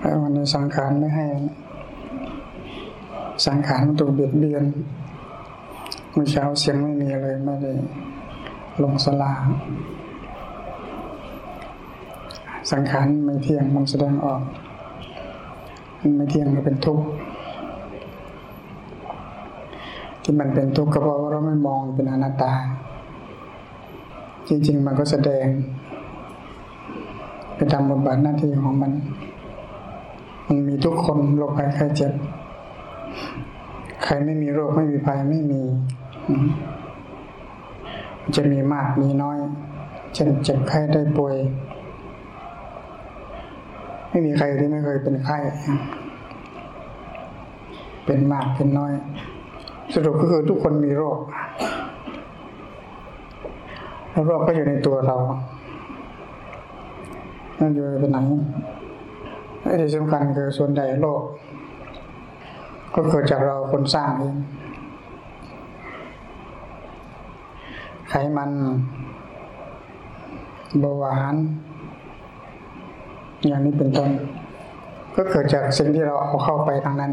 แล้ววันนี้สังขารไม่ให้ สังขารมันถูกเบียดเบียนเมื่อเช้าเสียงไม่มีเลยไม่ได้ลงสลา สังขารไม่เที่ยงมันแสดงออกมันไม่เที่ยงมันเป็นทุกข์ที่มันเป็นทุกข์ก็เพราะว่าเราไม่มองเป็นอนัตตา จริงๆมันก็แสดงไปทำบทบาทหน้าที่ของมัน มันมีทุกคนโรคภัยไข้เจ็บ ใครไม่มีโรคไม่มีภัยไม่มี จะมีมากมีน้อย เช่นเจ็บไข้ได้ป่วย ไม่มีใครที่ไม่เคยเป็นไข้ เป็นมากเป็นน้อย สรุปก็คือทุกคนมีโรค แล้วโรคก็อยู่ในตัวเรานั่นอยู่เป็นไหน ที่สำคัญคือส่วนใหญ่โรคก็เกิดจากเราคนสร้างเองไขมันเบาหวาน อย่างนี้เป็นต้น ก็เกิดจากสิ่งที่เราเอาเข้าไปทางนั้น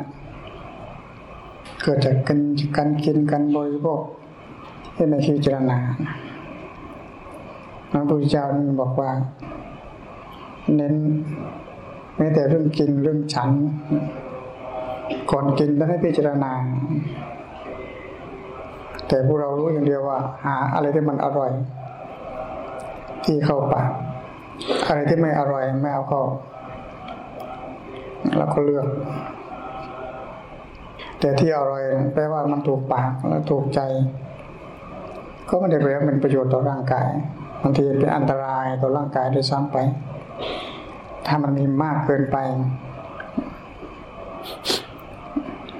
เกิดจากการการกินการบริโภคที่ไม่พิจรณาพระพุทธเจ้าบอกว่า เน้น ไม่แต่เรื่องกินเรื่องฉัน ก่อนกินต้องให้พิจารณา แต่พวกเรารู้อย่างเดียวว่า หาอะไรที่มันอร่อย ที่เข้าปากอะไรที่ไม่อร่อยไม่เอาเข้าเราก็เลือก แต่ที่อร่อยแปลว่ามันถูกปากและถูกใจ ก็ไม่ได้แปลว่าเป็นประโยชน์ต่อร่างกายบางทีเป็นอันตรายต่อร่างกายด้วยซ้ำไป ถ้ามันมีมากเกินไป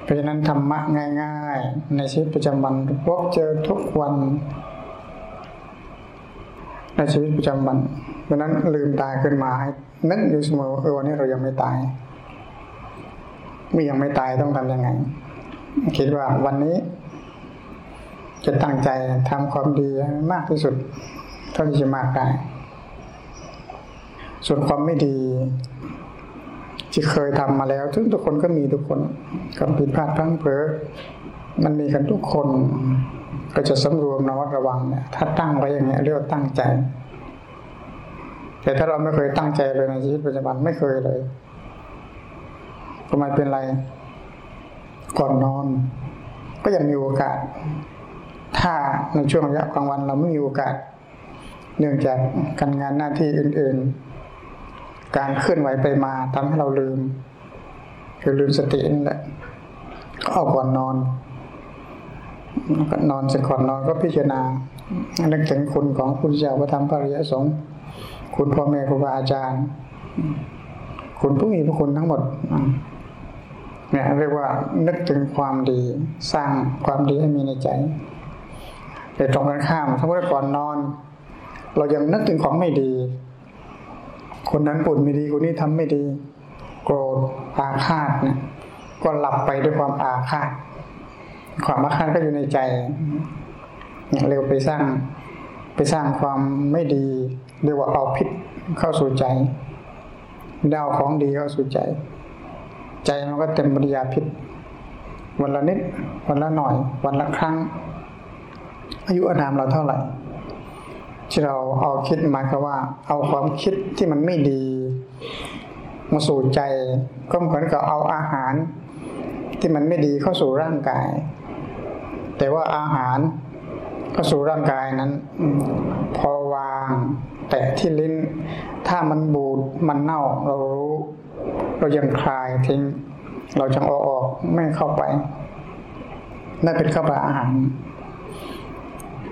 เพราะฉะนั้นธรรมะง่าย ๆ ในชีวิตประจำวันพบเจอทุกวันในชีวิตประจำวัน เพราะนั้นลืมตายขึ้นมาให้นึกอยู่เสมอเออวันนี้เรายังไม่ตายเมื่อยังไม่ตายต้องทำยังไง คิดว่าวันนี้ จะตั้งใจทำความดีมากที่สุด เท่าที่จะมากได้ ส่วนความไม่ดี ที่เคยทำมาแล้วทุกทุกคนก็มีทุกคนกับผิดพลาดพลั้งเผลอมันมีกันทุกคน ก็จะสำรวมระมัดระวังเนี่ยถ้าตั้งไว้อย่างเงี้ยเรียกว่าตั้งใจ แต่ถ้าเราไม่เคยตั้งใจเลยในชีวิตประจำวันไม่เคยเลยก็ไมเป็นไร ก่อนนอน ก็ยังมีโอกาส ถ้าในช่วงระยะกลางวันเราไม่มีโอกาส เนื่องจากการงานหน้าที่อื่น ๆ การเคลื่อนไหวไปมาทำให้เราลืม คือลืมสตินี่แหละก็เอาก่อนนอนก็นอนเสร็จก่อนนอนก็พิจารณานึกถึงคุณของคุณเจ้าพระธรรมพระริยสงฆ์คุณพ่อแม่ครูบาอาจารย์ คุณผู้มีพระคุณทั้งหมดเนี่ยเรียกว่านึกถึงความดี สร้างความดีให้มีในใจแต่ตรงกันข้ามถ้าว่าก่อนนอน เรายังนึกถึงของไม่ดี คนนั้นปุ่นไม่ดีคนนี้ทำไม่ดี โกรธอาฆาตเนี่ยก็หลับไปด้วยความอาฆาต ความอาฆาตก็อยู่ในใจเร็วไปสร้างไปสร้างความไม่ดีเรียกว่าเอาพิษเข้าสู่ใจดาวของดีเข้าสู่ใจ ใจมันก็เต็มปริยาพิษ วันละนิด วันละหน่อย วันละครั้ง อายุอานามเราเท่าไหร่ ที่เราเอาคิดหมายความว่า เอาความคิดที่มันไม่ดีมาสู่ใจก็เหมือนกับเอาอาหาร ที่มันไม่ดีเข้าสู่ร่างกาย แต่ว่าอาหารเข้าสู่ร่างกายนั้น พอวาง แตะที่ลิ้น ถ้ามันบูดมันเน่าเรารู้ เรายังคลายทิ้ง เราจังเอาออกไม่เข้าไปนั่นเป็นข้าวปลาอาหาร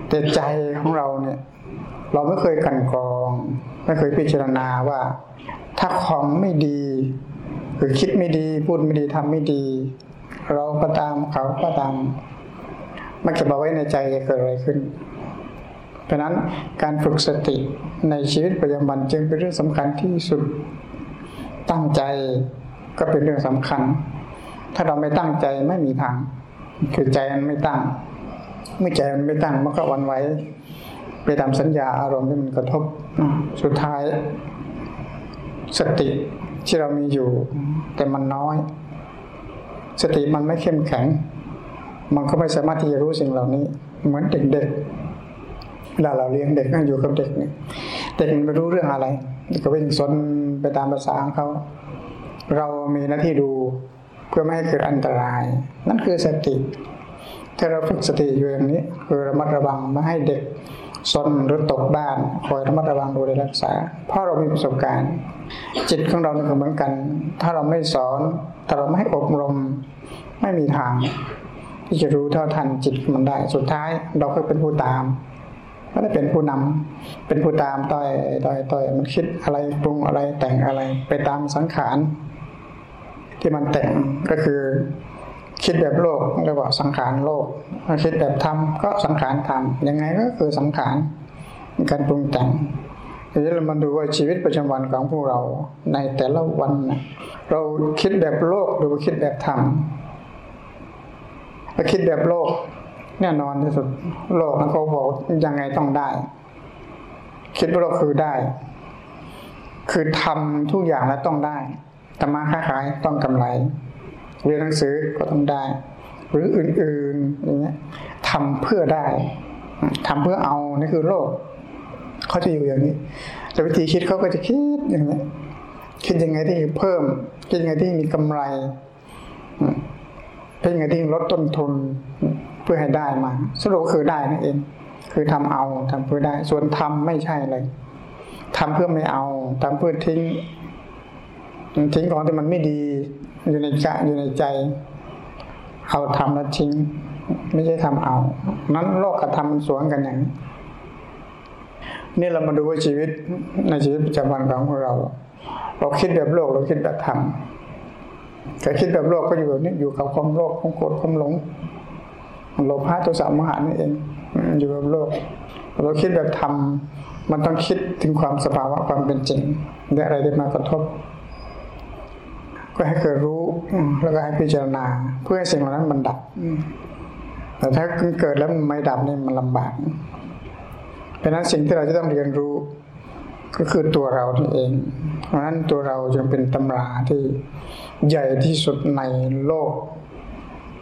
แต่ใจของเราเนี่ย เราไม่เคยกันกรอง ไม่เคยพิจารณาว่า ถ้าของไม่ดีคือคิดไม่ดีพูดไม่ดีทำไม่ดี เราก็ตามเขาก็ตามมันจะมาไว้ในใจจะเกิดอะไรขึ้น เพราะนั้นการฝึกสติในชีวิตประจำวันจึงเป็นเรื่องสำคัญที่สุดตั้งใจก็เป็นเรื่องสำคัญ ถ้าเราไม่ตั้งใจไม่มีทาง คือใจมันไม่ตั้ง เมื่อใจมันไม่ตั้งมันก็วันไหว ไปตามสัญญาอารมณ์ที่มันกระทบสุดท้าย สติที่เรามีอยู่ แต่มันน้อย สติมันไม่เข้มแข็ง มันก็ไม่สามารถที่จะรู้สิ่งเหล่านี้ เหมือนเด็กๆเวลาเราเลี้ยงเด็กอยู่กับเด็กเนี่ยเด็กมันไม่รู้เรื่องอะไรก็วิ่งซนไปตามภาษาของเขา เรามีหน้าที่ดูเพื่อไม่ให้เกิดอันตราย นั่นคือสติถ้าเราฝึกสติอยู่อย่างนี้ คือระมัดระวังไม่ให้เด็ก ซนหรือตกบ้านคอยระมัดระวังดูแลรักษา เพราะเรามีประสบการณ์ จิตของเราเนี่ยเหมือนกัน ถ้าเราไม่สอนถ้าเราไม่อบรมไม่มีทาง ที่จะรู้เท่าทันจิตมันได้ สุดท้ายเราก็เป็นผู้ตามไม่ได้เป็นผู้นำเป็นผู้ตามต่อยต่อยต่อยมันคิดอะไรปรุงอะไรแต่งอะไร ไปตามสังขาร ที่มันแต่งก็คือ คิดแบบโลกเรียกว่าสังขารโลกคิดแบบธรรมก็สังขารธรรมยังไงก็คือสังขารการปรุงแต่งทีนี้เรามาดูว่าชีวิตประจำวันของพวกเราในแต่ละวันเราคิดแบบโลกหรือว่าคิดแบบธรรมถ้าคิดแบบโลกแน่นอนที่สุดโลกนะเขาบอกยังไงต้องได้ คิดว่าเราคือได้ คือทำทุกอย่างแล้วต้องได้ธรรมะค้าขายต้องกำไร เรียนหนังสือก็ต้องได้ หรืออื่นๆอย่างเงี้ยทำเพื่อได้ทำเพื่อเอานี่คือโลกเขาจะอยู่อย่างนี้ แต่วิธีคิดเขาก็จะคิดอย่างนี้คิดยังไงที่เพิ่มคิดยังไงที่มีกำไรเป็นยังไงที่ลดต้นทุนเพื่อให้ได้มา สรุปคือได้นั่นเอง คือทำเอาทำเพื่อได้ ส่วนทำไม่ใช่เลยทำเพื่อไม่เอาทำเพื่อทิ้ง ทิ้งของที่มันไม่ดีอยู่ในใจอยู่ในใจ เอาทำแล้วทิ้ง ไม่ใช่ทำเอา นั้นโลกกับธรรมมันสวนกันอย่างนี้นี่เรามาดูว่าชีวิตในชีวิตประจำวันของเรา เราคิดแบบโลกเราคิดแบบธรรมแต่คิดแบบโลกก็อยู่แบบนี้อยู่กับความโลภความโกรธความหลงโลภะตัวสามหานี่เองอยู่แบบโลก เราคิดแบบธรรมมันต้องคิดถึงความสภาวะความเป็นจริงและอะไรที่มากระทบ ก็ให้เกิดรู้แล้วก็ให้พิจารณา เพื่อให้สิ่งเหล่านั้นมันดับแต่ถ้าเกิดแล้วมันไม่ดับนี่มันลำบากเพราะนั้นสิ่งที่เราจะต้องเรียนรู้ก็คือตัวเราเอง เพราะนั้นตัวเราจึงเป็นตำราที่ใหญ่ที่สุดในโลก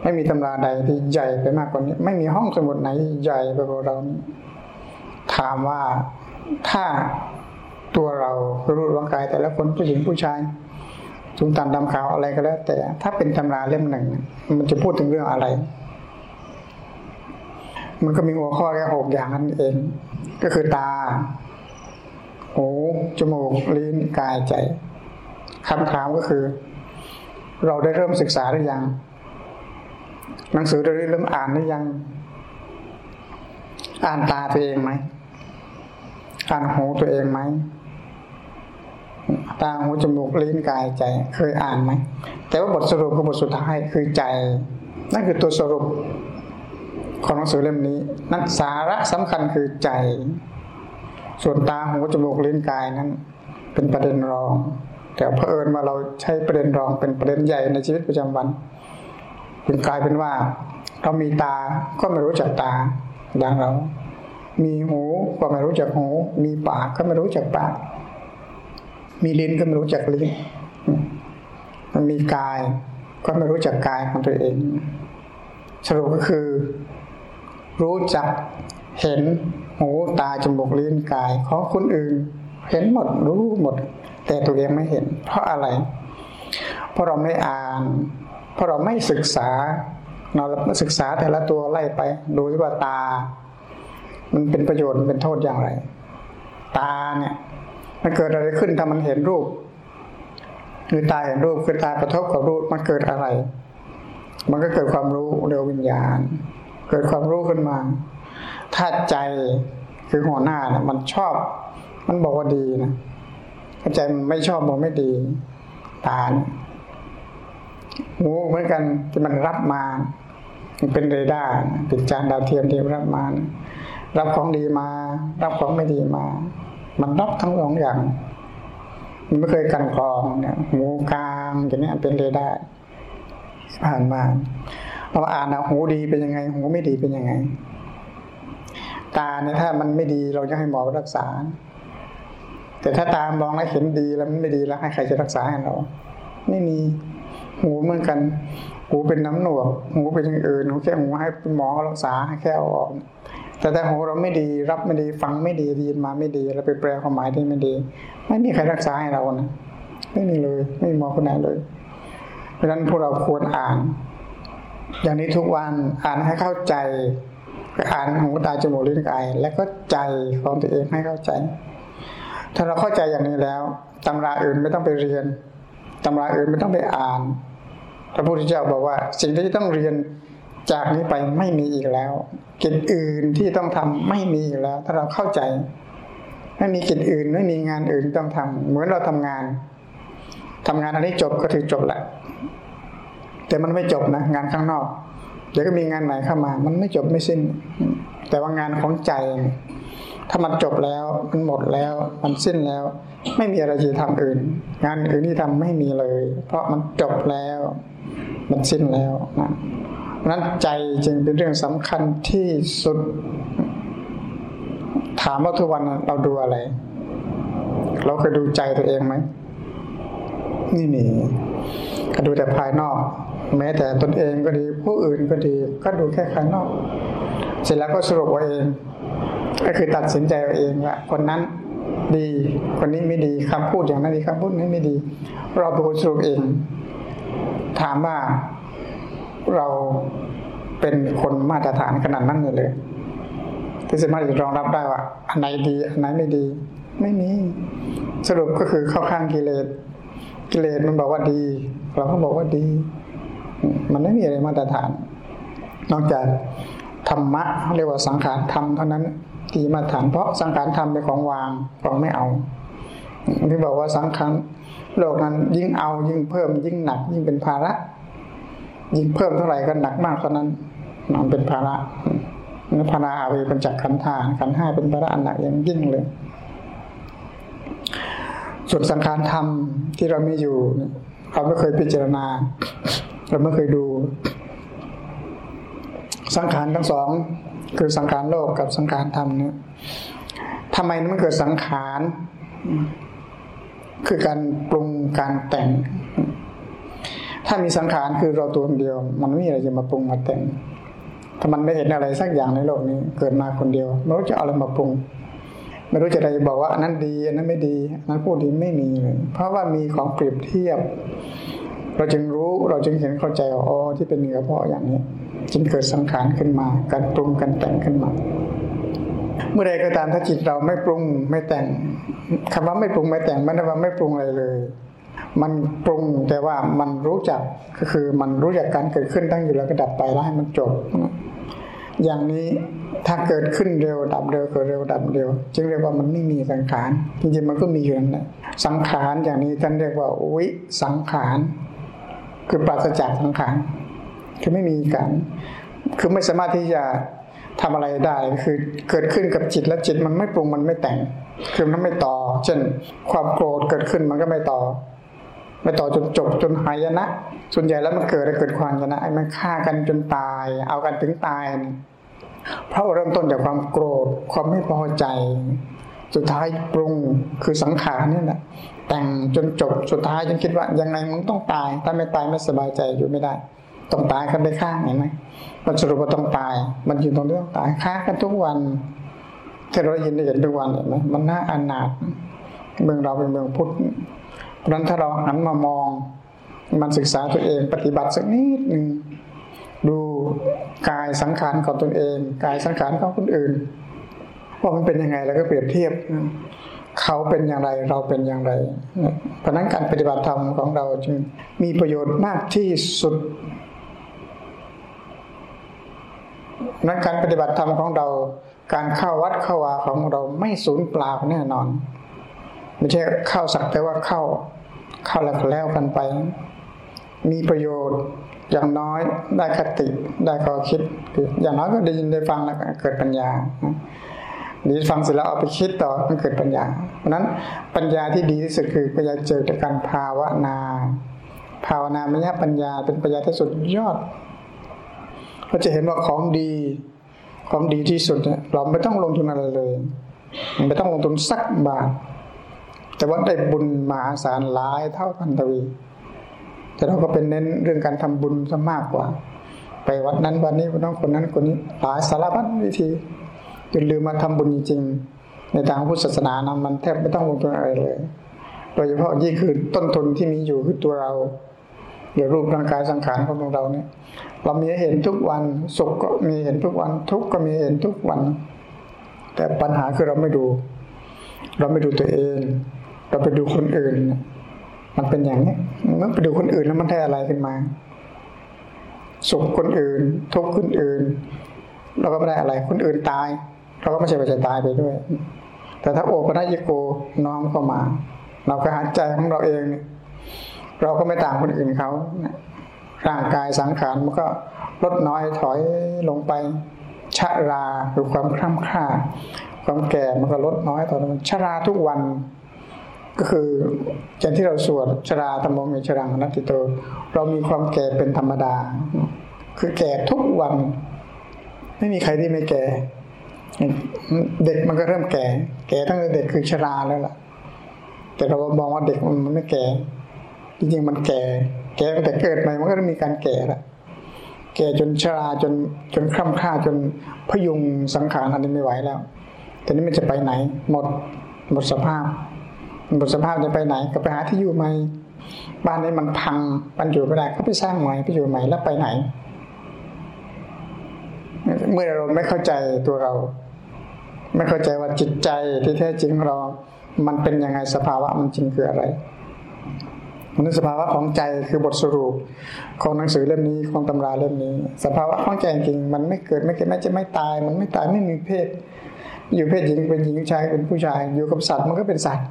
ไม่มีตำราใดที่ใหญ่ไปมากกว่านี้ ไม่มีห้องสมุดไหนใหญ่ไปกว่าเรานี้ถามว่าถ้าตัวเรารู้ร่างกายแต่ละคนผู้หญิงผู้ชาย สูงต่ำดำขาวอะไรก็แล้ว แต่ถ้าเป็นตำราเล่มหนึ่ง มันจะพูดถึงเรื่องอะไร มันก็มีหัวข้อแค่หกอย่างนั้นเอง ก็คือตา หูจมูกลิ้นกายใจคำถามก็คือ เราได้เริ่มศึกษาหรือยัง หนังสือเราได้เริ่มอ่านหรือยัง อ่านตาตัวเองไหมอ่านหูตัวเองไหม ตาหูจมูกลิ้นกายใจเคยอ่านไหมแต่ว่าบทสรุปคือบทสุดท้ายคือใจ นั่นคือตัวสรุปของหนังสือเล่มนี้ นั่นสาระสำคัญคือใจ ส่วนตาหูจมูกลิ้นกายนั้น เป็นประเด็นรอง แต่เพอิญว่าเราใช้ประเด็นรองเป็นประเด็นใหญ่ในชีวิตประจำวันจึงกลายเป็นว่า เรามีตาก็ไม่รู้จักตาดังเรา มีหูก็ไม่รู้จักหู มีปากก็ไม่รู้จักปาก มีลิ้นก็ไม่รู้จักลิ้น มันมีกาย ก็ไม่รู้จักกายของตัวเอง สรุปก็คือ รู้จักเห็นหูตาจมูกลิ้นกายของคนอื่น เห็นหมดรู้หมด แต่ตัวเองไม่เห็น เพราะอะไร เพราะเราไม่อ่าน เพราะเราไม่ศึกษาเราศึกษาแต่ละตัวไล่ไป ดูว่าตา มันเป็นประโยชน์เป็นโทษอย่างไร ตาเนี่ย มันเกิดอะไรขึ้นถ้ามันเห็นรูปคือตาเห็นรูปคือตากระทบกับรูปมันเกิดอะไร มันก็เกิดความรู้เรียวิญญาณ เกิดความรู้ขึ้นมาถ้าใจคือหัวหน้าเนี่ยมันชอบ มันบอกว่าดีนะถ้าใจมันไม่ชอบบอกไม่ดี ตาเนี่ยหูเหมือนกันที่มันรับมา มันเป็นเรดาร์เป็นจานดาวเทียมที่รับมา รับของดีมา รับของไม่ดีมา มันรับทั้งสองอย่าง มันไม่เคยกันกรองเนี่ยหูกลางอย่างนี้เป็นเรดาร์ผ่านมาเราอ่านนะหูดีเป็นยังไง หูไม่ดีเป็นยังไง ตาเนี่ยถ้ามันไม่ดีเราจะให้หมอรักษา แต่ถ้าตามองแล้วเห็นดีแล้วมันไม่ดีแล้วให้ใครจะรักษาให้เรา ไม่มีหูเหมือนกัน หูเป็นน้ำหนวก หูเป็นอย่างอื่นหูแค่หูให้หมอรักษาให้แค่ออก แต่แต่หูเราไม่ดี รับไม่ดีฟังไม่ดีดีมาไม่ดีเราไปแปลความหมายที่ไม่ดี ไม่มีใครรักษาให้เรานะไม่มีเลยไม่มีหมอคนไหนเลย เพราะฉะนั้นพวกเราควรอ่าน อย่างนี้ทุกวันอ่านให้เข้าใจอ่านหูตาจมูกลิ้นกายและก็ใจของตัวเองให้เข้าใจ ถ้าเราเข้าใจอย่างนี้แล้วตำราอื่นไม่ต้องไปเรียนตำราอื่นไม่ต้องไปอ่าน พระพุทธเจ้าบอกว่า สิ่งที่ต้องเรียน จากนี้ไปไม่มีอีกแล้วกิจอื่นที่ต้องทำไม่มีอีกแล้ว ถ้าเราเข้าใจ ไม่มีกิจอื่นไม่มีงานอื่นต้องทำเหมือนเราทำงานทำงานอันนี้จบก็ถือจบแหละแต่มันไม่จบนะงานข้างนอก เดี๋ยวก็มีงานไหนเข้ามา มันไม่จบไม่สิ้น แต่ว่างานของใจ ถ้ามันจบแล้วมันหมดแล้ว มันสิ้นแล้ว ไม่มีอะไรจะทำอื่น งานอื่นที่ทำไม่มีเลย เพราะมันจบแล้ว มันสิ้นแล้วนะ นั้นใจจึงเป็นเรื่องสำคัญที่สุด ถามว่าทุกวันเราดูอะไร เราเคยดูใจตัวเองไหมนี่มีก็ดูแต่ภายนอก แม้แต่ตนเองก็ดีผู้อื่นก็ดี ก็ดูแค่ภายนอก เสร็จแล้วก็สรุปว่าเอง ก็คือตัดสินใจเอาเองว่าคนนั้นดีคนนี้ไม่ดีคำพูดอย่างนั้นดีคำพูดนี้ไม่ดี เราเป็นคนสรุปเอง ถามว่า เราเป็นคนมาตรฐานขนาดนั้นเลยที่สามารถจะรองรับได้ว่าอันไหนดีอันไหนไม่ดี ไม่มีสรุปก็คือเข้าข้างกิเลสกิเลสมันบอกว่าดี เราก็บอกว่าดี มันไม่มีอะไรมาตรฐาน นอกจากธรรมะเรียกว่าสังขารธรรมเท่านั้นที่มาตรฐานเพราะสังขารธรรมเป็นของวางของไม่เอาที่บอกว่าสังขารโลกนั้นยิ่งเอายิ่งเพิ่มยิ่งหนักยิ่งเป็นภาระ ยิ่งเพิ่มเท่าไหร่ก็หนักมากเท่านั้นมันเป็นภาระนี่ภาระอาเวเป็นจักขันธาขันห้าเป็นภาระอันหนักอย่างยิ่งเลย ส่วนสังขารธรรมที่เรามีอยู่เราไม่เคยพิจารณา เราไม่เคยดู สังขารทั้งสอง คือสังขารโลกกับสังขารธรรมเนี่ยทำไมมันเกิดสังขารคือการปรุงการแต่ง ถ้ามีสังขารคือเราตัวคนเดียว มันไม่มีอะไรจะมาปรุงมาแต่งถ้ามันไม่เห็นอะไรสักอย่างในโลกนี้ เกิดมาคนเดียวไม่รู้จะเอาอะไรมาปรุง ไม่รู้จะอะไรบอกว่าอันนั้นดีอันนั้นไม่ดีอันนั้นพูดดีไม่มีเลยเพราะว่ามีของเปรียบเทียบ เราจึงรู้เราจึงเห็นเข้าใจอ๋อที่เป็นเนื้อเพราะอย่างนี้ จึงเกิดสังขารขึ้นมา การปรุงการแต่งขึ้นมาเมื่อใดก็ตามถ้าจิตเราไม่ปรุงไม่แต่งคำว่าไม่ปรุงไม่แต่งไม่ได้ว่าไม่ปรุงอะไรเลย มันปรุงแต่ว่ามันรู้จักก็คือมันรู้จักการเกิดขึ้นตั้งอยู่แล้วก็ดับไปแล้วให้มันจบ อย่างนี้ถ้าเกิดขึ้นเร็วดับเร็วเกิดเร็วดับเร็ว จึงเรียกว่ามันไม่มีสังขารจริงๆมันก็มีอยู่นั่นแหละสังขารอย่างนี้ท่านเรียกว่าวิสังขารคือปราศจากสังขารคือไม่มีการคือไม่สามารถที่จะทำอะไรได้คือเกิดขึ้นกับจิตแล้วจิตมันไม่ปรุงมันไม่แต่ง คือมันไม่ต่อ เช่นความโกรธเกิดขึ้นมันก็ไม่ต่อ ไม่ต่อจนจบจนหายนะ ส่วนใหญ่แล้วมันเกิดอะไรเกิดความชนะไอ้มันฆ่ากันจนตาย เอากันถึงตายเพราะเริ่มต้นจากความโกรธความไม่พอใจ สุดท้ายปรุงคือสังขารนี่แหละแต่งจนจบสุดท้ายจนคิดว่ายังไงมึงต้องตาย ถ้าไม่ตายไม่สบายใจอยู่ไม่ได้ต้องตายกันไปข้างเห็นไหมมันสรุปว่าต้องตาย มันอยู่ตรงนี้ต้องตายฆ่ากันทุกวันที่เรายินได้เห็นทุกวันเห็นไหมมันน่าอนาถเมืองเราเป็นเมืองพุทธ เพราะนั้นถ้าเราหันมามองมันศึกษาตัวเองปฏิบัติสักนิดหนึ่งดูกายสังขารของตนเอง กายสังขารของคนอื่นว่ามันเป็นยังไงแล้วก็เปรียบเทียบ เขาเป็นอย่างไรเราเป็นอย่างไรเพราะนั้นการปฏิบัติธรรมของเราจึงมีประโยชน์มากที่สุดนั้นการปฏิบัติธรรมของเรา การเข้าวัดเข้าวาของเราไม่สูญเปล่าแน่นอน ไม่ใช่เข้าสักแต่ว่าเข้า เข้าแล้วแล้วกันไป มีประโยชน์อย่างน้อยได้คติได้ข้อคิด อย่างน้อยก็ได้ยินได้ฟังแล้วเกิดปัญญาดีฟังเสร็จแล้วเอาไปคิดต่อมันเกิดปัญญา เพราะนั้นปัญญาที่ดีที่สุดคือปัญญาเจอจากการภาวนา ภาวนาไม่ใช่ปัญญาเป็นปัญญาที่สุดยอดเราจะเห็นว่าของดี ของดีที่สุดเนี่ยเราไม่ต้องลงทุนอะไรเลย ไม่ต้องลงทุนสักบาท แต่ว่าได้บุญมหาศาลหลายเท่าพันทวี แต่เราก็เป็นเน้นเรื่องการทำบุญซะมากกว่า ไปวัดนั้นวันนี้น้องคนนั้นคนนี้หลายสารพัดวิธีจนลืมมาทำบุญจริงๆในทางพุทธศาสนานะมันแทบไม่ต้องลงทุนอะไรเลย โดยเฉพาะยิ่งคือต้นทุนที่มีอยู่คือตัวเราหรือรูปร่างกายสังขารของเราเนี่ย เรามีเห็นทุกวันสุขก็มีเห็นทุกวัน ทุกข์ก็มีเห็นทุกวัน แต่ปัญหาคือเราไม่ดู เราไม่ดูตัวเอง เราไปดูคนอื่น มันเป็นอย่างนี้เมื่อไปดูคนอื่นแล้วมันได้อะไรขึ้นมา สุขคนอื่น ทุกข์คนอื่น เราก็ไม่ได้อะไรคนอื่นตาย เราก็ไม่ใช่ไปจะตายไปด้วย แต่ถ้าโอปัญญิโกน้อมเข้ามา เราก็หายใจของเราเอง เราก็ไม่ต่างคนอื่นเขาร่างกายสังขารมันก็ลดน้อยถอยลงไปชะราคือความคล่ำคร่าความแก่มันก็ลดน้อยต่อไปชะราทุกวัน ก็คืออย่างที่เราสวดชราธรรมงชรังนัตติโต เรามีความแก่เป็นธรรมดา คือแก่ทุกวัน ไม่มีใครที่ไม่แก่ เด็กมันก็เริ่มแก่ แก่ตั้งแต่เด็กคือชราแล้วล่ะ แต่เรามองว่าเด็กมันไม่แก่ จริงๆมันแก่ แก่ตั้งแต่เกิดมามันก็ต้องมีการแก่ละแก่จนชราจนจนคร่ำคร่าจนพยุงสังขารอันนี้ไม่ไหวแล้วแต่นี้มันจะไปไหน หมดหมดสภาพ หมดสภาพจะไปไหนก็ไปหาที่อยู่ใหม่บ้านนี้มันพังมันอยู่ไม่ได้ก็ไปสร้างใหม่ไปอยู่ใหม่แล้วไปไหน เมื่อเราไม่เข้าใจตัวเรา ไม่เข้าใจว่าจิตใจที่แท้จริงเรา มันเป็นยังไงสภาวะมันจริงคืออะไรมันสภาวะของใจคือบทสรุปของหนังสือเล่มนี้ของตำราเล่มนี้ สภาวะของใจจริง มันไม่เกิดไม่เกิดไม่จะไม่ตาย มันไม่ตายไม่มีเพศ อยู่เพศหญิงเป็นหญิงชายเป็นผู้ชาย อยู่กับสัตว์มันก็เป็นสัตว์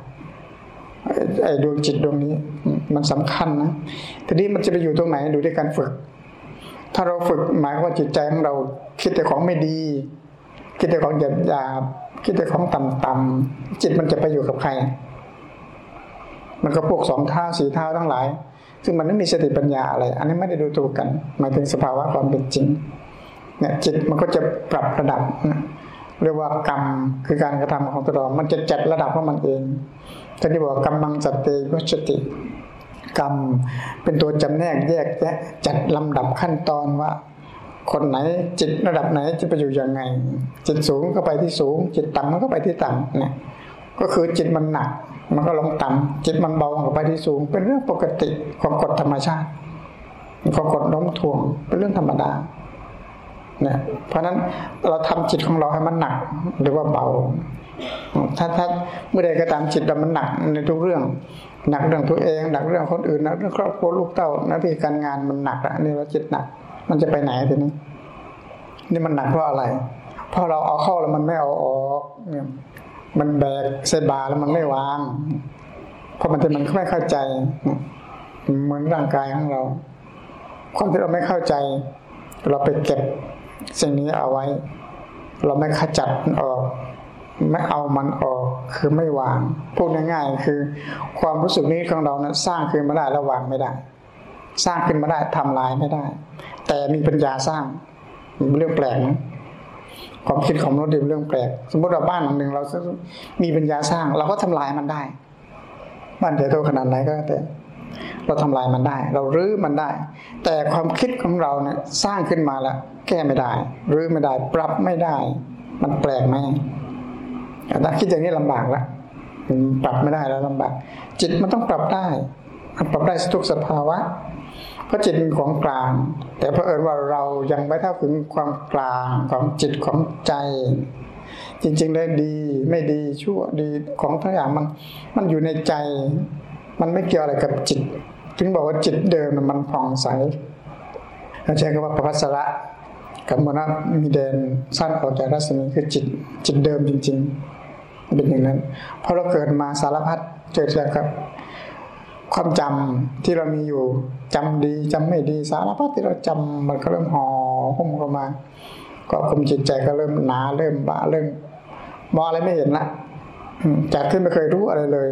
ไอ้ดวงจิตดวงนี้มันสำคัญนะทีนี้มันจะไปอยู่ตรงไหนดูด้วยการฝึก ถ้าเราฝึกหมายว่าจิตใจของเราคิดแต่ของไม่ดี คิดแต่ของหยาบหยาบคิดแต่ของต่ำๆจิตมันจะไปอยู่กับใคร มันก็พวกสองเท้าสีเท้าทั้งหลาย ซึ่งมันไม่มีสติปัญญาอะไร อันนี้ไม่ได้ดูถูกกันหมายถึงสภาวะความเป็นจริงเนี่ยจิตมันก็จะปรับระดับเรียกว่ากรรมคือการกระทำของตัวเรามันจะจัดระดับของมันเอง ท่านที่บอกกรรมังสตเตวชติกรรม เป็นตัวจำแนกแยกแยะจัดลำดับขั้นตอนว่า คนไหนจิตระดับไหนจะไปอยู่ยังไง จิตสูงก็ไปที่สูง จิตต่ำมันก็ไปที่ต่ำนี่ยก็คือจิตมันหนัก มันก็ลงต่ำจิตมันเบาก็ไปที่สูง เป็นเรื่องปกติของกฎธรรมชาติของกฎน้มถ่วงเป็นเรื่องธรรมดาเนี่ยเพราะนั้นเราทำจิตของเราให้มันหนักหรือว่าเบา ถ้าถ้าเมื่อใดก็ตามจิตเรามันหนักในทุกเรื่อง หนักเรื่องตัวเองหนักเรื่องคนอื่นหนักเรื่องครอบครัวลูกเต้าหน้าที่การงานมันหนักอะนี่เราจิตหนัก มันจะไปไหนทีนี้ นี่มันหนักเพราะอะไรเพราะเราเอาเข้าแล้วมันไม่เอาออกเนี่ยมันแบกใส่บาแล้วมันไม่วาง เพราะมันจะมันไม่เข้าใจ เหมือนร่างกายของเรา ความที่เราไม่เข้าใจ เราไปเก็บสิ่งนี้เอาไว้ เราไม่ขจัดมันออก ไม่เอามันออกคือไม่วางพูดง่ายๆคือ ความรู้สึกนี้ของเรานะสร้างขึ้นมาได้แล้วางไม่ได้ สร้างขึ้นมาได้ทำลายไม่ได้ แต่มีปัญญาสร้างเรื่องแปลกนะความคิดของมนุษย์เป็นเรื่องแปลก สมมติเราบ้านหลังหนึ่งเรามีปัญญาสร้าง เราก็ทำลายมันได้บ้านใหญ่โตขนาดไหนก็แต่เราทำลายมันได้ เรารื้อมันได้ แต่ความคิดของเราเนี่ยสร้างขึ้นมาแล้ว แก้ไม่ได้รื้อไม่ได้ ปรับไม่ได้ มันแปลกไหม ถ้าคิดอย่างนี้ลำบากแล้วปรับไม่ได้แล้วลำบาก จิตมันต้องปรับได้มันปรับได้ทุกสภาวะ เพราะจิตเป็นของกลาง แต่เพราะเอิญว่าเรายังไม่เท่าถึงความกลางของจิตของใจ จริงๆเลยดีไม่ดีชั่วดีของทั้งอย่างมัน มันอยู่ในใจ มันไม่เกี่ยวอะไรกับจิต ถึงบอกว่าจิตเดิมมันผ่องใสเราใช้คำว่าประพัสระกับมนะมีเดนสั้นออกจากรัศมีคือจิตจิตเดิมจริง ๆ เป็นอย่างนั้นเพราะเราเกิดมาสารพัดเกิดจอกับความจำที่เรามีอยู่จำดีจำไม่ดีสารพัดที่เราจำมันก็เริ่มห่อหุ้มเข้ามา ก็คุมจิตใจก็เริ่มหนาเริ่มบ้าเริ่มมองอะไรไม่เห็นละจากที่ไม่เคยรู้อะไรเลย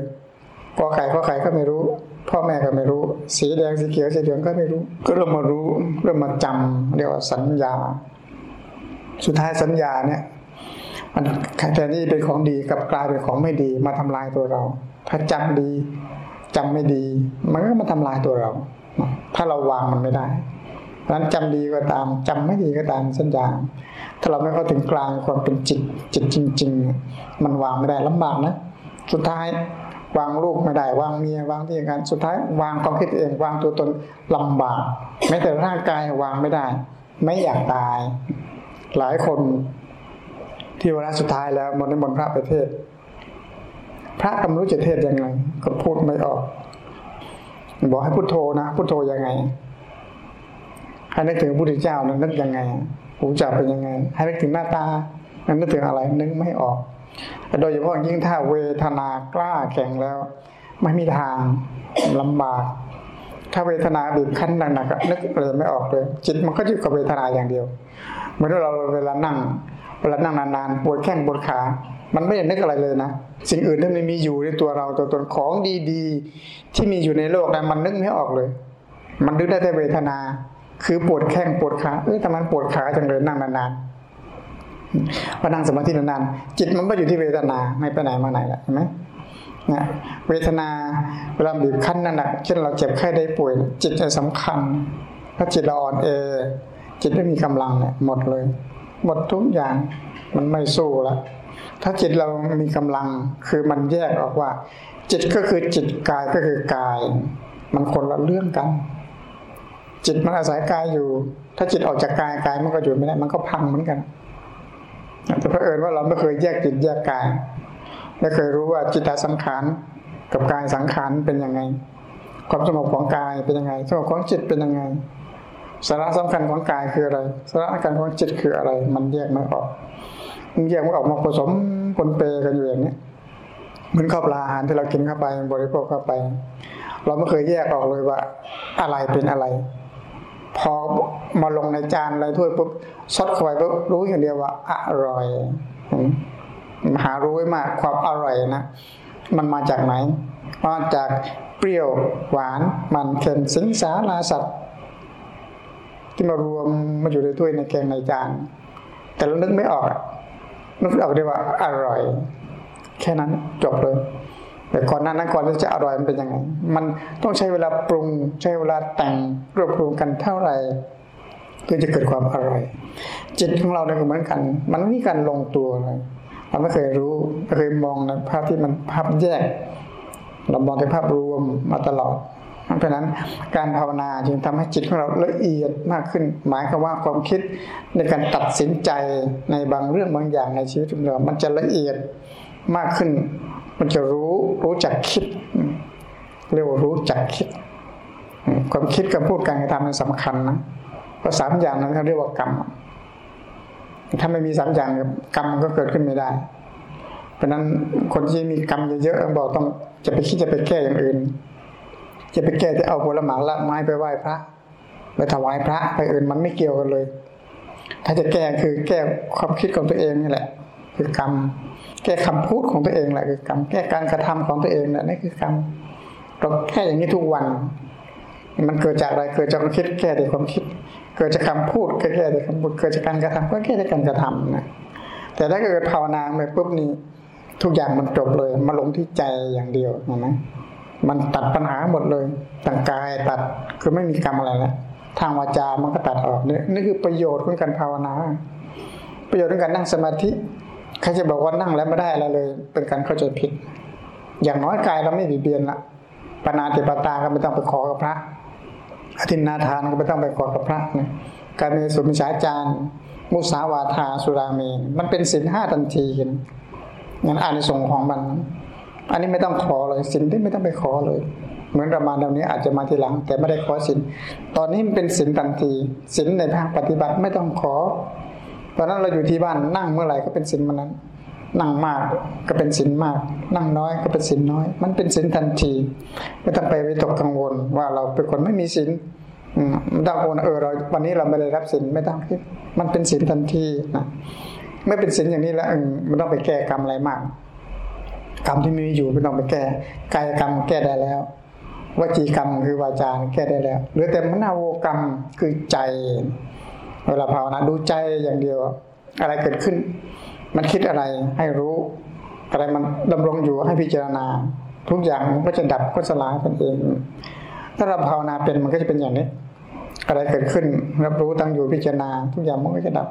กอไข่กอไข่ก็ไม่รู้ พ่อแม่ก็ไม่รู้ สีแดงสีเขียวสีเหลืองก็ไม่รู้ ก็เริ่มมารู้ เริ่มมาจำเรียกว่าสัญญา สุดท้ายสัญญาเนี่ย มันแทนที่เป็นของดีกับกลายเป็นของไม่ดีมาทำลายตัวเรา ถ้าจำดีจำไม่ดี มันก็มาทำลายตัวเรา ถ้าเราวางมันไม่ได้เพราะนั้นจำดีก็ตามจำไม่ดีก็ตามสัญญาถ้าเราไม่เข้าถึงกลางความเป็นจิตจิตจริง ๆ มันวางไม่ได้ลำบากนะสุดท้ายวางลูกไม่ได้ วางเมียวางที่อย่างนั้นสุดท้ายวางความคิดเองวางตัวตนลำบากแม้แต่ร่างกายวางไม่ได้ ไม่อยากตาย หลายคน ที่เวลาสุดท้ายแล้วมนในมนพระประเทศ พระกำรู้จะเทศยังไง ก็พูดไม่ออก บอกให้พุโทโธนะพุโทโธยังไงให้นึกถึงพระพุทธเจ้านั้นนึกยังไงหูจับเป็นยังไง ให้นึกถึงหน้าตานั้นนึกถึงอะไรนึกไม่ออกโดยเฉพาะยิ่งถ้าเวทนากล้าแข็งแล้ว ไม่มีทางลำบาก ถ้าเวทนาบีบคั้นหนักๆนึกเลยไม่ออกเลย จิตมันก็อยู่กับเวทนาอย่างเดียวเหมื่อเราเวลานั่ง เวลานั่งนานๆปวดแข้งปวดขา มันไม่ได้นึกอะไรเลยนะ สิ่งอื่นที่มันมีอยู่ในตัวเราตัวตนของดีๆ ที่มีอยู่ในโลกนั้นมันนึกไม่ออกเลย มันนึกได้แต่เวทนา คือปวดแข้งปวดขาเอ้ยแต่มันปวดขาจังเลยนั่งนานๆพอนั่งสมาธินานๆจิตมันก็อยู่ที่เวทนาไม่ไปไหนมาไหนแหละเห็นไหมเนี่ยเวทนาเวลาบีบคั้นนั่นแหะเช่นเราเจ็บไข้ได้ป่วย จิตจะสำคัญถ้าจิตเราอ่อนเอจิตไม่มีกำลังเนี่ยหมดเลย หมดทุกอย่างมันไม่สู้ล้วถ้าจิตเรามีกำลังคือมันแยกออกว่า จิตก็คือจิตกายก็คือกาย มันคนละเรื่องกัน จิตมันอาศัยกายอยู่ ถ้าจิตออกจากกายกายมันก็อยู่ไม่ได้ มันก็พังเหมือนกันแต่เพราะเอิญว่าเราไม่เคยแยกจิตแยกกายไม่เคยรู้ว่าจิตตสังขารกับกายสังขารเป็นยังไง ความสงบของกายเป็นยังไงสงบของจิตเป็นยังไง สาระสำคัญของกายคืออะไร สาระสำคัญของจิตคืออะไร มันแยกไม่ออกมันแยกไม่ออกมาผสมปนเปกันอยู่อย่างนี้เหมือนข้าวปลาอาหารที่เรากินเข้าไปบริโภคเข้าไป เราไม่เคยแยกออกเลยว่า อะไรเป็นอะไร พอมาลงในจานอะไรถ้วยปุ๊บซดเข้าไปปุ๊บรู้อย่างเดียวว่าอร่อยหารู้ไว้มากความอร่อยนะมันมาจากไหนมาจากเปรี้ยวหวานมันเค็มสิงสาราสัตว์ ที่มารวมมาอยู่ในถ้วยในแกงในจานแต่เรานึกไม่ออกนึกออกได้ว่าอร่อย แค่นั้นจบเลยแต่ก่อนนั้นนั้นก่อนที่จะอร่อยมันเป็นยังไง มันต้องใช้เวลาปรุง ใช้เวลาแต่งรวบรวมกันเท่าไหร่เพื่อจะเกิดความอร่อย จิตของเราเนี่ยเหมือนกัน มันไม่มีการลงตัวเลยเราไม่เคยรู้ไม่เคยมองในภาพที่มันภาพแยกเรามองแต่ภาพรวมมาตลอด เพราะนั้นการภาวนาจึงทำให้จิตของเราละเอียดมากขึ้น หมายความว่าความคิดในการตัดสินใจในบางเรื่องบางอย่างในชีวิตของเรา มันจะละเอียดมากขึ้น มันจะรู้รู้จักคิด เรียกว่ารู้จักคิด ความคิดกับพูดการกระทำมันสำคัญนะเพราะสามอย่างนั้นเขาเรียกว่ากรรม ถ้าไม่มีสามอย่างกรรมก็เกิดขึ้นไม่ได้ เพราะนั้นคนที่มีกรรมเยอะๆบอกต้องจะไปคิดจะไปแก้อย่างอื่น จะไปแก้จะเอาผลไม้ละไม้ไปไหว้พระ ไปถวายพระไปอื่นมันไม่เกี่ยวกันเลย ถ้าจะแก้คือแก้ความคิดของตัวเองนี่แหละ คือกรรม แก้คำพูดของตัวเองแหละคือกรรมแก้การกระทำของตัวเองแหละนี่คือกรรมเราแค่อย่างนี้ทุกวัน มันเกิดจากอะไรเกิดจากความคิดแก้แต่ความคิด เกิดจากคำพูดก็แก้แต่คำพูดเกิดจากการกระทำก็แก้แต่การกระทำนะแต่ถ้าเกิดภาวนาไปปุ๊บนี้ทุกอย่างมันจบเลยมาลงที่ใจอย่างเดียวนไห มันตัดปัญหาหมดเลยต่างกายตัดคือไม่มีกรรมอะไรแล้วทางวาจามันก็ตัดออกเนี่นี่คือประโยชน์ของการภาวนา ประโยชน์ของการนั่งสมาธิใครจะบอกว่านั่งแล้วไม่ได้อะไรเลย เป็นการเข้าใจผิด อย่างน้อยกายเราไม่บีเบียนละปนาติปตาก็ไม่ต้องไปขอกับพระอธินาทานก็ไม่ต้องไปขอกับพระนะการมีสุมิชาจารมุสาวาทาสุรามีมันเป็นสินห้าทันทีงั้นอ่านในส่งของมัน อันนี้ไม่ต้องขอเลยสินที่ไม่ต้องไปขอเลย เหมือนประมาณเดี๋ยวนี้อาจจะมาทีหลัง แต่ไม่ได้ขอสินตอนนี้มันเป็นสินทันทีสินในภาคปฏิบัติไม่ต้องขอ ตอนนั้นเราอยู่ที่บ้านนั่งเมื่อไหร่ก็เป็นสินมันนั้นนั่งมากก็เป็นสินมาก นั่งน้อยก็เป็นสินน้อย มันเป็นสินทันที ไม่ต้องไปวิตกกังวลว่าเราเป็นคนไม่มีสินไม่ต้องกังวลเออเราวันนี้เราไม่ได้รับสินไม่ต้องคิดมันเป็นสินทันทีนะไม่เป็นสินอย่างนี้แล้วมันต้องไปแก้กรรมอะไรมาก กรรมที่มีอยู่ไม่ต้องไปแก้กายกรรมแก้ได้แล้ววจีกรรมคือวาจาแก้ได้แล้วหรือแต่มโนกรรมคือใจ เวลาภาวนาดูใจอย่างเดียว อะไรเกิดขึ้น มันคิดอะไรให้รู้ อะไรมันดำรงอยู่ให้พิจารณา ทุกอย่างมันก็จะดับก็สลายเป็นเอง ถ้าเราภาวนาเป็นมันก็จะเป็นอย่างนี้ อะไรเกิดขึ้นรับรู้ตั้งอยู่พิจารณา ทุกอย่างมันก็จะดับ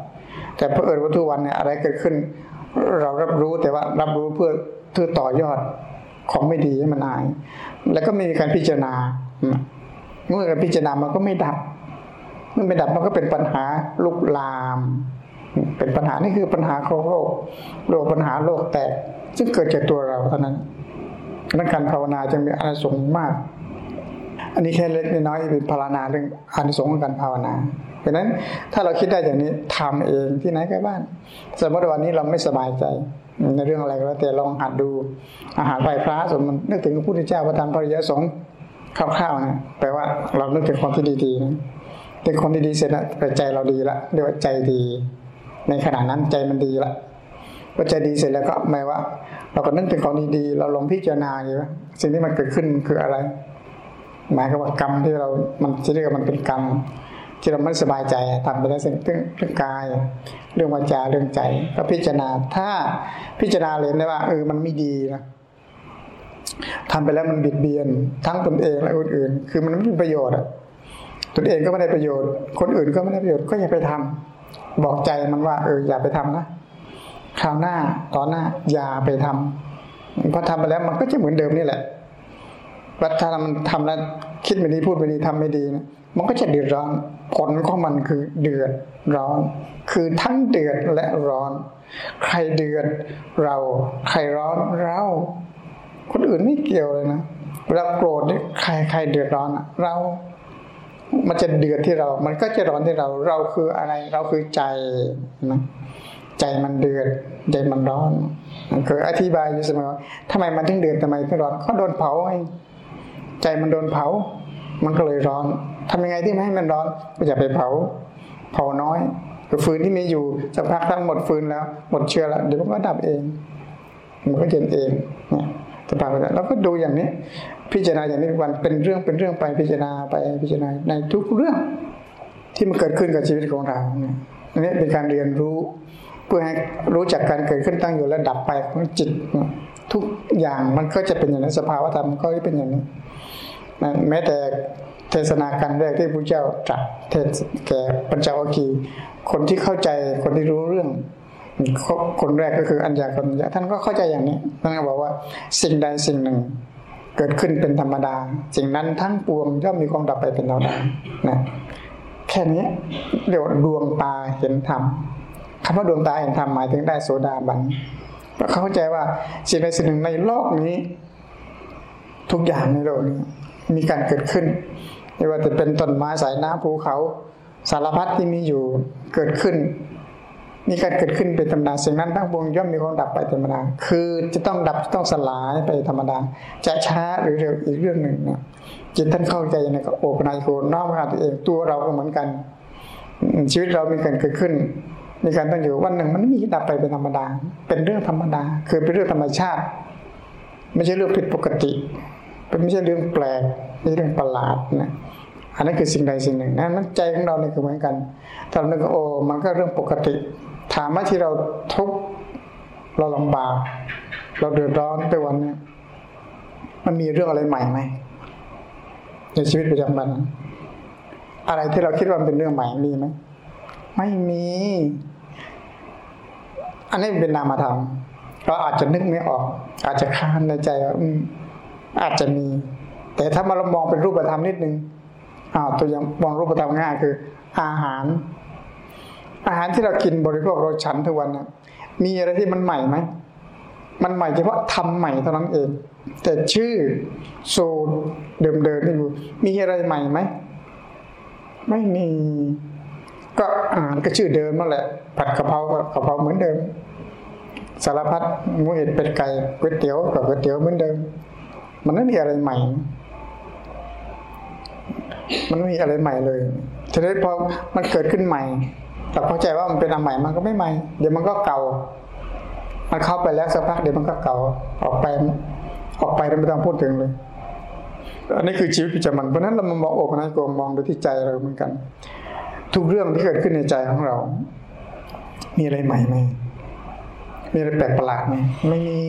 แต่เพอเอิญว่าทุกวันเนี่ยอะไรเกิดขึ้น เรารับรู้แต่ว่ารับรู้เพื่อ เพื่อต่อยอดของไม่ดีให้มันหาย แล้วก็มีการพิจารณา เมื่อการพิจารณามันก็ไม่ดับ เมื่อไม่ดับมันก็เป็นปัญหาลุกลาม เป็นปัญหานี่คือปัญหาของโลกโลกปัญหาโลกแตก ซึ่งเกิดจากตัวเราเท่านั้นนักการภาวนาจะมีอานิสงส์มาก อันนี้แค่เล็กน้อยเป็นภาวนาเรื่องอานิสงส์ของการภาวนาเพราะนั้นถ้าเราคิดได้อย่างนี้ทำเองที่ไหนใก็บ้าน สมมติวันนี้เราไม่สบายใจ ในเรื่องอะไรก็แล้วแต่ลองหัดดูอาหารไหว้พระสมมตินึกถึงพระพุทธเจ้าพระธรรมพระริยสงฆ์คร่าวๆนะแปลว่าเรานึกถึงความที่ดีๆนะเป็นคนดีๆเสร็จแล้วใจเราดีละเรียกว่าใจดี ในขณะนั้นใจมันดีละพอใจดีเสร็จแล้วก็หมายว่า เราก็นึกถึงของดีๆเราลองพิจารณาอยู่ว่าสิ่งที่มันเกิดขึ้นคืออะไรหมายความว่ากรรมที่เรา มันจะเรียกว่ามันเป็นกรรม ที่เราไม่สบายใจทำไปแล้วเรื่องเรื่องกาย เรื่องวาจาเรื่องใจ ก็พิจารณาถ้าพิจารณาเลยได้ว่าเออมันไม่ดีนะทำไปแล้วมันบิดเบียน ทั้งตนเองและคนอื่น คือมันไม่มีประโยชน์อะตนเองก็ไม่ได้ประโยชน์ คนอื่นก็ไม่ได้ประโยชน์ก็อย่าไปทำบอกใจมันว่า เอออย่าไปทำนะคราวหน้าต่อหน้าอย่าไปทำพอทำไปแล้วมันก็จะเหมือนเดิมนี่แหละ ว่าถ้ามันทำแล้วคิดไม่ดีพูดไม่ดีทำไม่ดีนะมันก็จะเดือดร้อนผลของมันคือเดือดร้อน คือทั้งเดือดและร้อน ใครเดือดเรา ใครร้อนเรา คนอื่นไม่เกี่ยวเลยนะเวลาโกรธนี่ใครใครเดือดร้อนอะเรา มันจะเดือดที่เรา มันก็จะร้อนที่เรา เราคืออะไร เราคือใจนะใจมันเดือดใจมันร้อนคยออธิบายอยู่เสมอทำไมมันถึงเดือดทำไมถึงร้อนเขาโดนเผาไง ใจมันโดนเผา มันก็เลยร้อนทำยังไงที่ไม่ให้มันร้อนก็อย่าไปเผา เผาน้อยคือฟืนที่มีอยู่สักพักทั้งหมดฟืนแล้ว หมดเชื้อแล้วเดี๋ยวมันก็ดับเอง มันก็เย็นเองเนี่ยสภาพแบบเราก็ดูอย่างนี้ พิจารณาอย่างนี้วันเป็นเรื่องเป็นเรื่องไปพิจารณาไปพิจารณาในทุกเรื่อง ที่มันเกิดขึ้นกับชีวิตของเราเนี่ยอันนี้เป็นการเรียนรู้เพื่อให้รู้จักการเกิดขึ้นตั้งอยู่และดับไปของจิต ทุกอย่างมันก็จะเป็นอย่างนั้นสภาวธรรมก็เป็นอย่างนี้ แม้แต่เทศนาการแรกที่พระเจ้าตรัสเทศแก่ปัญจวัคคีคนที่เข้าใจคนที่รู้เรื่อง คนแรกก็คืออัญญาคนญาท่านก็เข้าใจอย่างนี้ท่านก็บอกว่าสิ่งใดสิ่งหนึ่ง เกิดขึ้นเป็นธรรมดา สิ่งนั้นทั้งปวงย่อมมีความดับไปเป็นธรรมดานะแค่นี้เรียกว่าดวงตาเห็นธรรมคำว่าดวงตาเห็นธรรมหมายถึงได้โสดาบันเพราะเขาเข้าใจว่าสิ่งใดสิ่งหนึ่งในโลกนี้ ทุกอย่างในโลกนี้ มีการเกิดขึ้นไม่ว่าจะเป็นต้นไม้สายน้ำภูเขา สารพัดที่มีอยู่เกิดขึ้น มีการเกิดขึ้นเป็นธรรมดาสิ่งนั้นทั้งปวงย่อมมีความดับไปธรรมดาคือจะต้องดับต้องสลายไปธรรมดา จะช้าหรือเร็วอีกเรื่องหนึ่งนะจิตท่านเข้าใจในก็โอปนายโกน้อมมาตัวเองตัวเราก็เหมือนกัน ชีวิตเรามีการเกิดขึ้นมีการตั้งอยู่วันหนึ่งมันมีดับไปเป็นธรรมดา เป็นเรื่องธรรมดา คือเป็นเรื่องธรรมชาติ ไม่ใช่เรื่องผิดปกติ เป็นไม่ใช่เรื่องแปลกไม่ใช่เรื่องประหลาดนะอันนั้นคือสิ่งใดสิ่งหนึ่งนั้นใจของเราเนี่ยคือเหมือนกันถ้าเรานึกโอ้มันก็เรื่องปกติ ถามว่าที่เราทุกข์เราลำบาก เราเดือดร้อนไปวันนี้มันมีเรื่องอะไรใหม่ไหมในชีวิตประจำวันอะไรที่เราคิดว่าเป็นเรื่องใหม่มีไหมไม่มี อันนี้เป็นนามธรรมเราอาจจะนึกไม่ออก อาจจะค้านในใจว่า อาจจะมี แต่ถ้ามาเรามองเป็นรูปธรรมนิดนึงอ้าวตัวอย่างมองรูปธรรมง่ายคือ อาหาร อาหารที่เรากินบริโภคเราฉันทุกวันนะมีอะไรที่มันใหม่ไหมมันใหม่เฉพาะทำใหม่เท่านั้นเอง แต่ชื่อสูตรเดิมๆนี่อยู่มีอะไรใหม่ไหมไม่มี ก็อาหารก็ชื่อเดิมนั่นแหละ ผัดกะเพรากะเพราเหมือนเดิม สารพัดหมูเห็ดเป็ดไก่ก๋วยเตี๋ยวกับก๋วยเตี๋ยวเหมือนเดิม มันไม่มีอะไรใหม่ มันไม่มีอะไรใหม่เลยทีนี้พอมันเกิดขึ้นใหม่เราเข้าใจว่ามันเป็นอันใหม่มันก็ไม่ใหม่ เดี๋ยวมันก็เก่า มันเข้าไปแล้วสักพักเดี๋ยวมันก็เก่า ออกไป ออกไปเราไม่ต้องพูดถึงเลย อันนี้คือชีวิตประจำวันเพราะนั้นเรามามองโอกนะโกมองดูที่ใจเราเหมือนกัน ทุกเรื่องที่เกิดขึ้นในใจของเรา มีอะไรใหม่ไหมมีอะไรแปลกประหลาดไหมไม่มี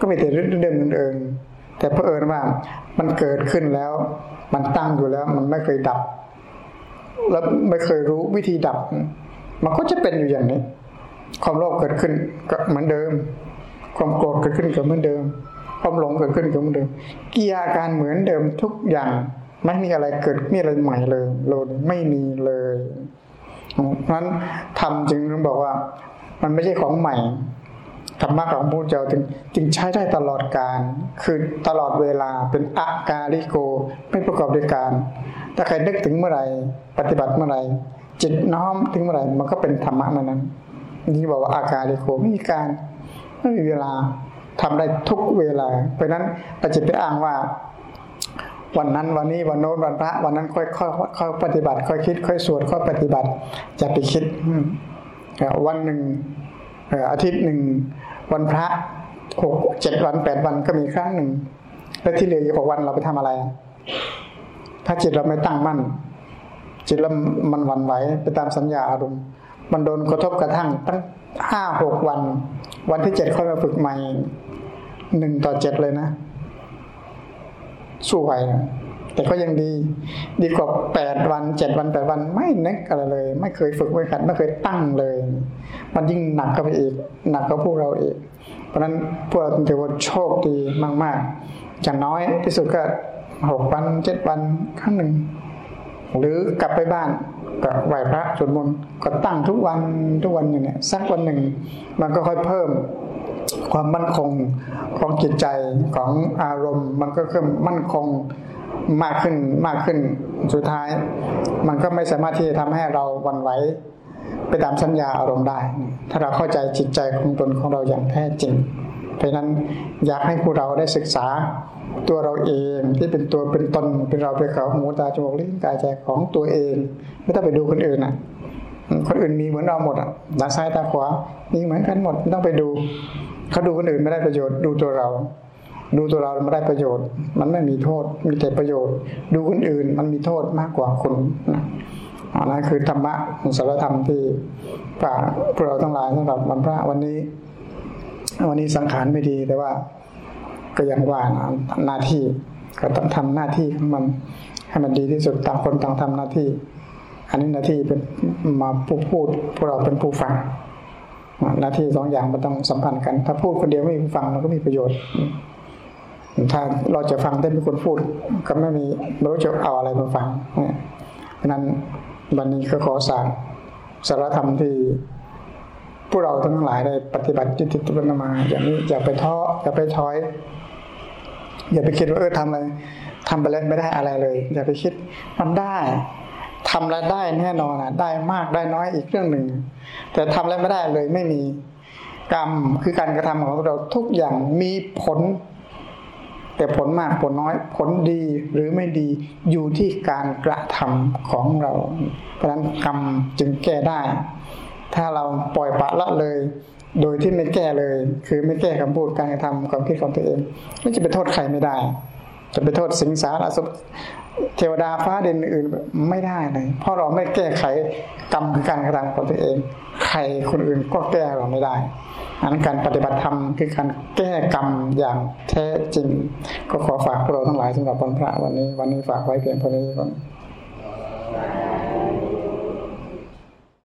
ก็มีแต่เรื่องเดิมเดิม แต่เพอเอิญว่ามันเกิดขึ้นแล้ว มันตั้งอยู่แล้ว มันไม่เคยดับ แล้วไม่เคยรู้วิธีดับ มันก็จะเป็นอยู่อย่างนี้ ความโลภเกิดขึ้นก็เหมือนเดิม ความโกรธเกิดขึ้นก็เหมือนเดิม ความหลงเกิดขึ้นก็เหมือนเดิมกิริยาการเหมือนเดิมทุกอย่างไม่มีอะไรเกิดมีอะไรใหม่เลยโลดไม่มีเลยเพราะฉะนั้นทำจึงบอกว่า มันไม่ใช่ของใหม่ ธรรมะของพระเจ้าจึงจึงใช้ได้ตลอดการ คือตลอดเวลาเป็นอากาลิโกไม่ประกอบด้วยการ ถ้าใครนึกถึงเมื่อไหร่ปฏิบัติเมื่อไหร่จิตน้อมถึงเมื่อไหร่มันก็เป็นธรรมะนั้นนั้นนี่บอกว่าอากาลิโกไม่มีการไม่มีเวลาทำได้ทุกเวลา เพราะนั้นเราจะไปอ้างว่า วันนั้นวันนี้วันโน้นวันพระวันนั้นค่อยค่อยค่อยปฏิบัติ ค่อยคิด ค่อยสวดค่อยปฏิบัติจะไปคิดวันหนึ่งอาทิตย์หนึ่ง วันพระหกเจ็ดวันแปดวันก็มีครั้งหนึ่ง แล้วที่เหลืออีกหกวันเราไปทำอะไร ถ้าจิตเราไม่ตั้งมั่น จิตเรามันหวั่นไหวไปตามสัญญาอารมณ์ มันโดนกระทบกระทั่งตั้งห้าหกวัน วันที่เจ็ดค่อยมาฝึกใหม่หนึ่งต่อเจ็ดเลยนะ สู้ไหวนะ แต่ก็ยังดีดีกว่าแปดวันเจ็ดวันแปดวันไม่นึกอะไรเลย ไม่เคยฝึกไม่ขัดไม่เคยตั้งเลย มันยิ่งหนักเข้าไปอีก หนักกว่าพวกเราเองเพราะนั้นพวกเราถือว่าโชคดีมากๆอย่างน้อยที่สุดก็หกวันเจ็ดวันครั้งหนึ่ง หรือกลับไปบ้านก็ไหวพระสวดมนต์ก็ตั้งทุกวันทุกวันอย่างเนี้ยสักวันหนึ่ง มันก็ค่อยเพิ่มความมั่นคงของจิตใจของอารมณ์ มันก็เพิ่มมั่นคง มากขึ้นมากขึ้นสุดท้าย มันก็ไม่สามารถที่จะทำให้เราวันไหวไปตามสัญญาอารมณ์ได้ ถ้าเราเข้าใจจิตใจของตนของเราอย่างแท้จริง เพราะนั้นอยากให้พวกเราได้ศึกษาตัวเราเองที่เป็นตัวเป็นตนเป็นเราเป็นเขาหูตาจมูกลิ้นกายใจของตัวเอง ไม่ต้องไปดูคนอื่นอะ คนอื่นมีเหมือนเราหมดอะตาซ้ายตาขวามีเหมือนกันหมดไม่ต้องไปดูเขาดูคนอื่นไม่ได้ประโยชน์ดูตัวเรา ดูตัวเราไม่ได้ประโยชน์ มันไม่มีโทษ มีแต่ประโยชน์ ดูคนอื่น มันมีโทษมากกว่าคนนะอันนั้นคือธรรมะสารธรรมที่ฝากพวกเราทั้งหลายสำหรับวันพระวันนี้ วันนี้สังขารไม่ดีแต่ว่า ก็ยังว่าหน้าที่ก็ต้องทำหน้าที่ของมันให้มันดีที่สุดต่างคนต่างทำหน้าที่ อันนี้หน้าที่เป็นมาผู้พูดพวกเราเป็นผู้ฟังหน้าที่สองอย่างมันต้องสัมพันธ์กัน ถ้าพูดคนเดียวไม่มีฟังมันก็มีประโยชน์ ถ้าเราจะฟังได้มีคนพูด ก็ไม่มีไม่รู้จะเอาอะไรมาฟังเนี่ยเพราะนั้นวันนี้ก็ขอสารสารธรรมที่พวกเราทั้งหลายได้ปฏิบัติจิตติปนมา อย่างนี้อย่าไปท้ออย่าไปถอย อย่าไปคิดว่าเออทำอะไรทำไปแล้วไม่ได้อะไรเลย อย่าไปคิดมันได้ทำแล้วได้แน่นอนอะ ได้มากได้น้อยอีกเรื่องหนึ่ง แต่ทำแล้วไม่ได้เลยไม่มีกรรมคือการกระทำของเราทุกอย่างมีผล แต่ผลมากผลน้อยผลดีหรือไม่ดีอยู่ที่การกระทำของเรา เพราะฉะนั้นกรรมจึงแก้ได้ ถ้าเราปล่อยปะละเลย โดยที่ไม่แก้เลย คือไม่แก้คำพูดการกระทำความคิดของตัวเองไม่จะไปโทษใครไม่ได้ จะไปโทษสิงสารสุเทวดาฟ้าเด่นอื่นไม่ได้เลยเพราะเราไม่แก้ไขกรรมคือการกระทำของตัวเอง ใครคนอื่นก็แก้เราไม่ได้อันการปฏิบัติธรรมคือการแก้กรรมอย่างแท้จริง ก็ขอฝากพวกเราทั้งหลายสำหรับวันพระวันนี้ วันนี้ฝากไว้เพียงเท่านี้ก่อน